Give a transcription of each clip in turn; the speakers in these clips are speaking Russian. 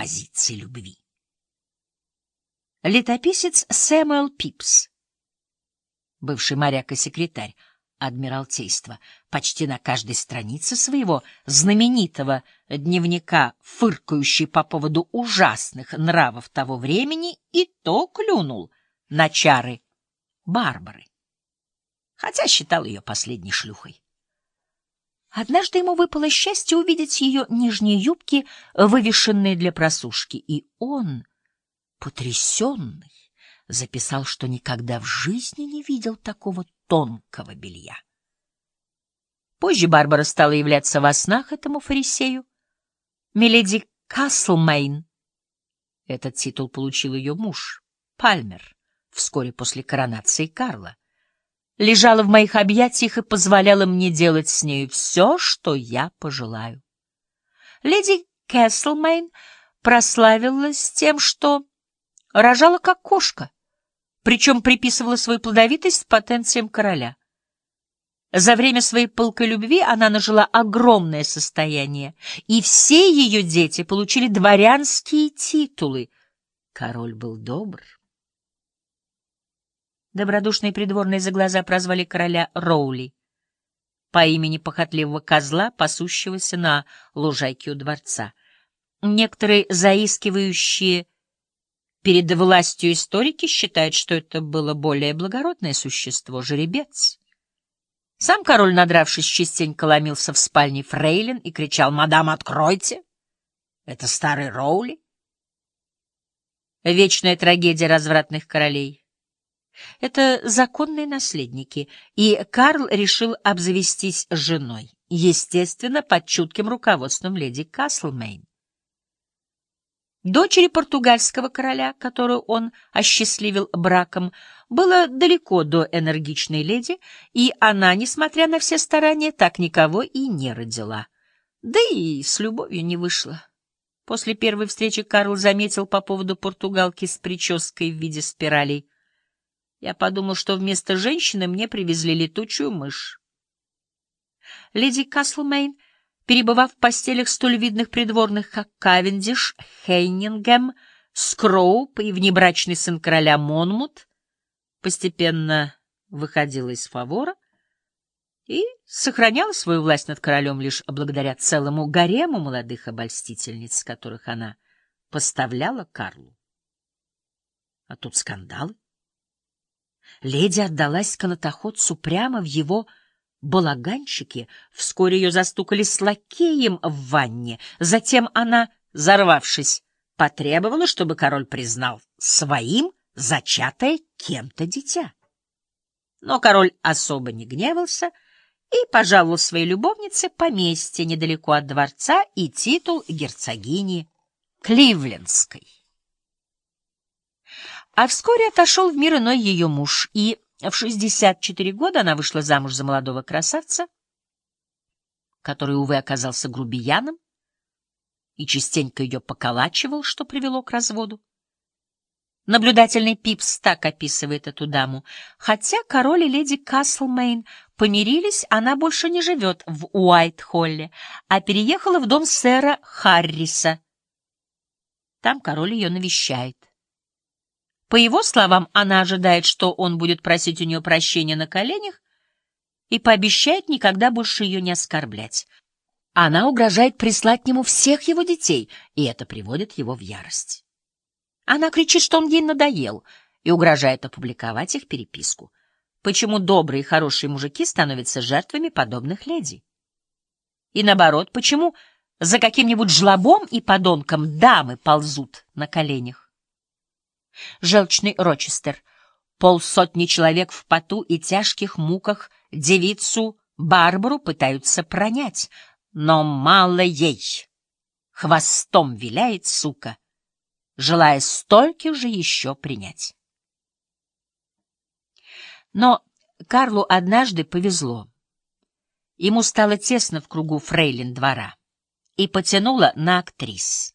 позиции любви. Летописец Сэмюэл Пипс, бывший моряк и секретарь Адмиралтейства, почти на каждой странице своего знаменитого дневника, фыркающий по поводу ужасных нравов того времени, и то клюнул на чары Барбары, хотя считал ее последней шлюхой. Однажды ему выпало счастье увидеть ее нижние юбки, вывешенные для просушки, и он потрясенный, записал, что никогда в жизни не видел такого тонкого белья. Позже Барбара стала являться во снах этому фарисею. Миледи Каслмейн. Этот титул получил ее муж, Пальмер, вскоре после коронации Карла. Лежала в моих объятиях и позволяла мне делать с нею все, что я пожелаю. Леди Кэслмейн прославилась тем, что рожала как кошка, причем приписывала свою плодовитость потенциям короля. За время своей пылкой любви она нажила огромное состояние, и все ее дети получили дворянские титулы. Король был добр. Добродушные придворные за глаза прозвали короля Роули по имени похотливого козла, пасущегося на лужайке у дворца. Некоторые заискивающие Перед властью историки считают, что это было более благородное существо — жеребец. Сам король, надравшись, частенько ломился в спальне фрейлин и кричал «Мадам, откройте!» Это старый Роули. Вечная трагедия развратных королей. Это законные наследники, и Карл решил обзавестись женой, естественно, под чутким руководством леди Каслмейн. Дочери португальского короля, которую он осчастливил браком, было далеко до энергичной леди, и она, несмотря на все старания, так никого и не родила. Да и с любовью не вышла. После первой встречи Карл заметил по поводу португалки с прической в виде спиралей. Я подумал, что вместо женщины мне привезли летучую мышь. Леди Каслмейн — перебывав в постелях столь видных придворных, как Кавендиш, Хейнингем, Скроуп и внебрачный сын короля Монмут, постепенно выходила из фавора и сохраняла свою власть над королем лишь благодаря целому гарему молодых обольстительниц, которых она поставляла Карлу. А тут скандалы. Леди отдалась канатоходцу прямо в его балаганчике. Вскоре ее застукали с лакеем в ванне. Затем она, взорвавшись, потребовала, чтобы король признал своим зачатое кем-то дитя. Но король особо не гневался и пожаловал своей любовнице поместье недалеко от дворца и титул герцогини Кливлендской. А вскоре отошел в мир иной ее муж, и в 64 года она вышла замуж за молодого красавца, который, увы, оказался грубияном и частенько ее поколачивал, что привело к разводу. Наблюдательный Пипс так описывает эту даму. Хотя король и леди Каслмейн помирились, она больше не живет в Уайт-Холле, а переехала в дом сэра Харриса. Там король ее навещает. По его словам, она ожидает, что он будет просить у нее прощения на коленях и пообещает никогда больше ее не оскорблять. Она угрожает прислать к нему всех его детей, и это приводит его в ярость. Она кричит, что он ей надоел, и угрожает опубликовать их переписку. Почему добрые и хорошие мужики становятся жертвами подобных леди? И наоборот, почему за каким-нибудь жлобом и подонком дамы ползут на коленях? Желчный Рочестер. Полсотни человек в поту и тяжких муках девицу Барбару пытаются пронять, но мало ей. Хвостом виляет сука, желая стольких же еще принять. Но Карлу однажды повезло. Ему стало тесно в кругу фрейлин двора и потянуло на актрис.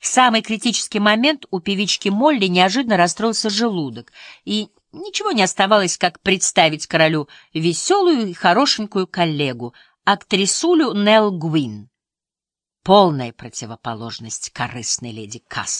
В самый критический момент у певички Молли неожиданно расстроился желудок, и ничего не оставалось, как представить королю веселую и хорошенькую коллегу, актрисулю Нелл Гвин. полная противоположность корыстной леди Касс.